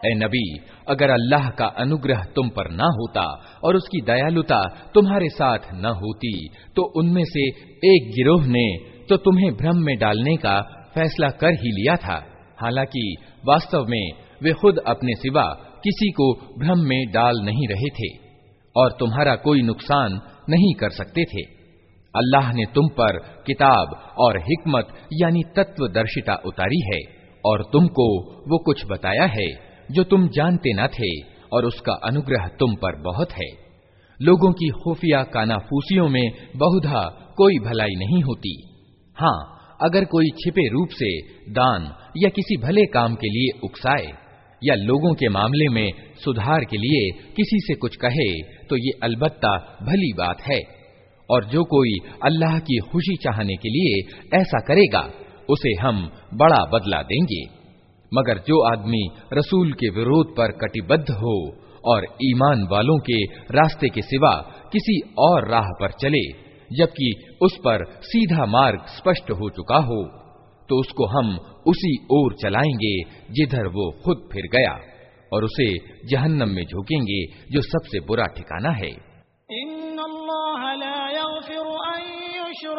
ए नबी, अगर अल्लाह का अनुग्रह तुम पर ना होता और उसकी दयालुता तुम्हारे साथ न होती तो उनमें से एक गिरोह ने तो तुम्हें भ्रम में डालने का फैसला कर ही लिया था। हालाँकि वास्तव में वे खुद अपने सिवा किसी को भ्रम में डाल नहीं रहे थे और तुम्हारा कोई नुकसान नहीं कर सकते थे। अल्लाह ने तुम पर किताब और हिकमत यानी तत्वदर्शिता उतारी है और तुमको वो कुछ बताया है जो तुम जानते न थे, और उसका अनुग्रह तुम पर बहुत है। लोगों की खुफिया कानाफूसियों में बहुधा कोई भलाई नहीं होती। हाँ अगर कोई छिपे रूप से दान या किसी भले काम के लिए उकसाए, या लोगों के मामले में सुधार के लिए किसी से कुछ कहे तो ये अलबत्ता भली बात है। और जो कोई अल्लाह की खुशी चाहने के लिए ऐसा करेगा, उसे हम बड़ा बदला देंगे। मगर जो आदमी रसूल के विरोध पर कटिबद्ध हो और ईमान वालों के रास्ते के सिवा किसी और राह पर चले, जबकि उस पर सीधा मार्ग स्पष्ट हो चुका हो तो उसको हम उसी ओर चलाएँगे जिधर वो खुद फिर गया और उसे जहन्नम में झोंकेंगे जो सबसे बुरा ठिकाना है।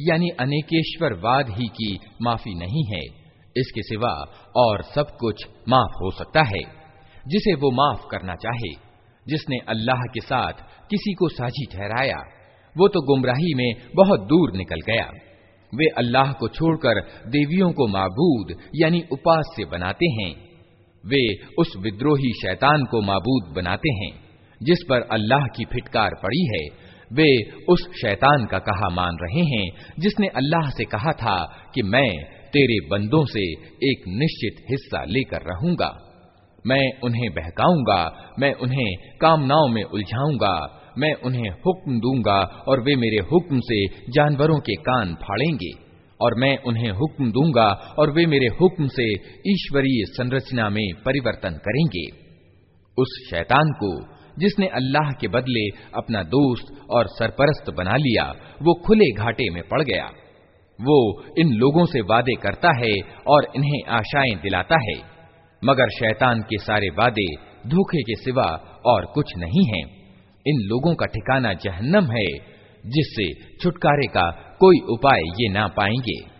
यानी अनेकेश्वरवाद ही की माफ़ी नहीं है। इसके सिवा और सब कुछ माफ़ हो सकता है। जिसे वो माफ़ करना चाहे, जिसने अल्लाह के साथ किसी को साझी ठहराया, वो तो गुमराही में बहुत दूर निकल गया। वे अल्लाह को छोड़कर देवियों को माबूद, यानी उपास्य बनाते हैं। वे उस विद्रोही शैतान को माबूद बनाते हैं, जिस पर अल्लाह की फिटकार पड़ी है वे उस शैतान का कहा मान रहे हैं, जिसने अल्लाह से कहा था कि मैं तेरे बंदों से एक निश्चित हिस्सा लेकर रहूँगा। मैं उन्हें बहकाऊँगा, मैं उन्हें कामनाओं में उलझाऊँगा, मैं उन्हें हुक्म दूँगा और वे मेरे हुक्म से जानवरों के कान फाड़ेंगे, और मैं उन्हें हुक्म दूँगा और वे मेरे हुक्म से ईश्वरीय संरचना में परिवर्तन करेंगे। उस शैतान को जिसने अल्लाह के बदले अपना दोस्त और सरपरस्त बना लिया, वो खुले घाटे में पड़ गया। वो इन लोगों से वादे करता है और इन्हें आशाएँ दिलाता है। मगर शैतान के सारे वादे धोखे के सिवा और कुछ नहीं हैं। इन लोगों का ठिकाना जहन्नम है, जिससे छुटकारे का कोई उपाय ये ना पाएँगे।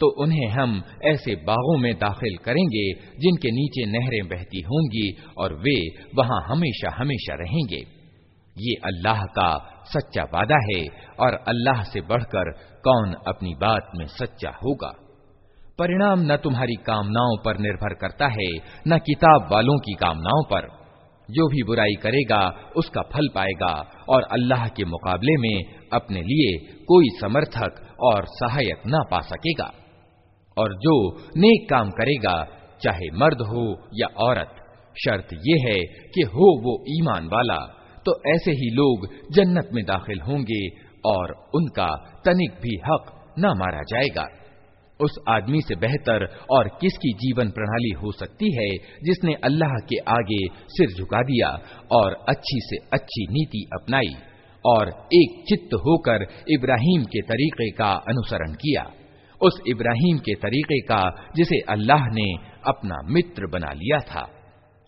तो उन्हें हम ऐसे बागों में दाखिल करेंगे, जिनके नीचे नहरें बहती होंगी, और वे वहाँ हमेशा हमेशा रहेंगे। ये अल्लाह का सच्चा वादा है, और अल्लाह से बढ़कर कौन अपनी बात में सच्चा होगा? परिणाम न तुम्हारी कामनाओं पर निर्भर करता है, न किताब वालों की कामनाओं पर। जो भी बुराई करेगा, उसका फल पाएगा, और अल्लाह के मुकाबले में अपने लिए कोई समर्थक और सहायक न पा सकेगा। और जो नेक काम करेगा, चाहे मर्द हो या औरत, शर्त यह है कि हो वो ईमान वाला तो ऐसे ही लोग जन्नत में दाखिल होंगे और उनका तनिक भी हक न मारा जाएगा। उस आदमी से बेहतर और किसकी जीवन प्रणाली हो सकती है, जिसने अल्लाह के आगे सिर झुका दिया और अच्छी से अच्छी नीति अपनाई और एक चित्त होकर इब्राहिम के तरीके का अनुसरण किया। उस इब्राहिम के तरीके का जिसे अल्लाह ने अपना मित्र बना लिया था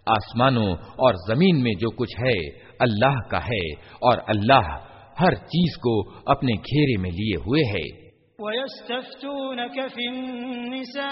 आसमानों और जमीन में जो कुछ है अल्लाह का है और अल्लाह हर चीज को अपने घेरे में लिए हुए है वयस्तफ्तूनक फिन्निसा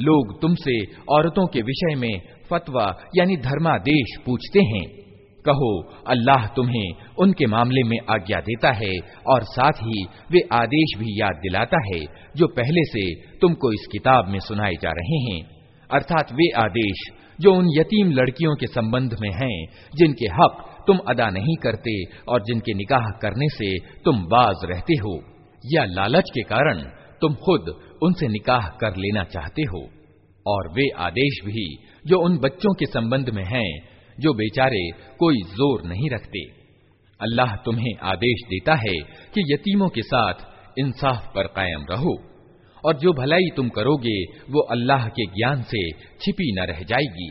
लोग तुमसे औरतों के विषय में फतवा, यानी धर्मादेश पूछते हैं। कहो, अल्लाह तुम्हें उनके मामले में आज्ञा देता है, और साथ ही वे आदेश भी याद दिलाता है, जो पहले से तुमको इस किताब में सुनाए जा रहे हैं। अर्थात वे आदेश, जो उन यतीम लड़कियों के संबंध में हैं, जिनके हक तुम अदा नहीं करते, और जिनके निकाह करने से तुम बाज रहते हो। या लालच के कारण तुम खुद उनसे निकाह कर लेना चाहते हो, और वे आदेश भी जो उन बच्चों के संबंध में हैं, जो बेचारे कोई ज़ोर नहीं रखते। अल्लाह तुम्हें आदेश देता है कि यतीमों के साथ इंसाफ पर कायम रहो, और जो भलाई तुम करोगे, वो अल्लाह के ज्ञान से छिपी न रह जाएगी।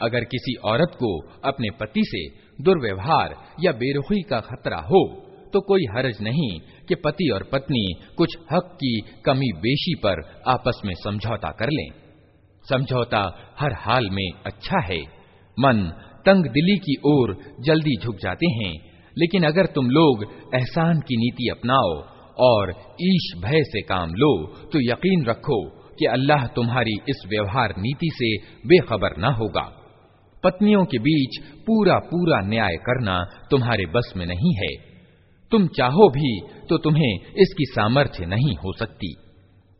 अगर किसी औरत को अपने पति से दुर्व्यवहार या बेरुखी का खतरा हो तो कोई हरज नहीं कि पति और पत्नी कुछ हक की कमी बेशी पर आपस में समझौता कर लें। समझौता हर हाल में अच्छा है। मन तंग दिली की ओर जल्दी झुक जाते हैं, लेकिन अगर तुम लोग एहसान की नीति अपनाओ और ईश भय से काम लो तो यकीन रखो कि अल्लाह तुम्हारी इस व्यवहार नीति से बेखबर न होगा। पत्नियों के बीच पूरा पूरा न्याय करना तुम्हारे बस में नहीं है। तुम चाहो भी तो तुम्हें इसकी सामर्थ्य नहीं हो सकती।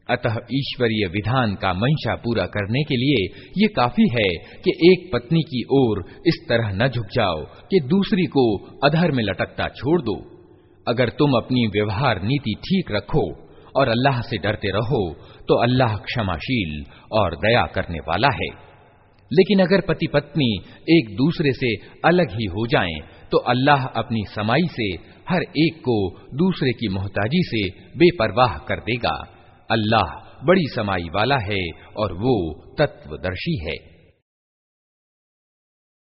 अतः ईश्वरीय विधान का मंशा पूरा करने के लिए ये काफ़ी है कि एक पत्नी की ओर इस तरह न झुक जाओ कि दूसरी को अधर में लटकता छोड़ दो। अगर तुम अपनी व्यवहार नीति ठीक रखो और अल्लाह से डरते रहो तो अल्लाह क्षमाशील और दया करने वाला है। लेकिन अगर पति पत्नी एक दूसरे से अलग ही हो जाएँ, तो अल्लाह अपनी समाई से हर एक को दूसरे की मोहताजी से बेपरवाह कर देगा। अल्लाह बड़ी समाई वाला है और वो तत्वदर्शी है।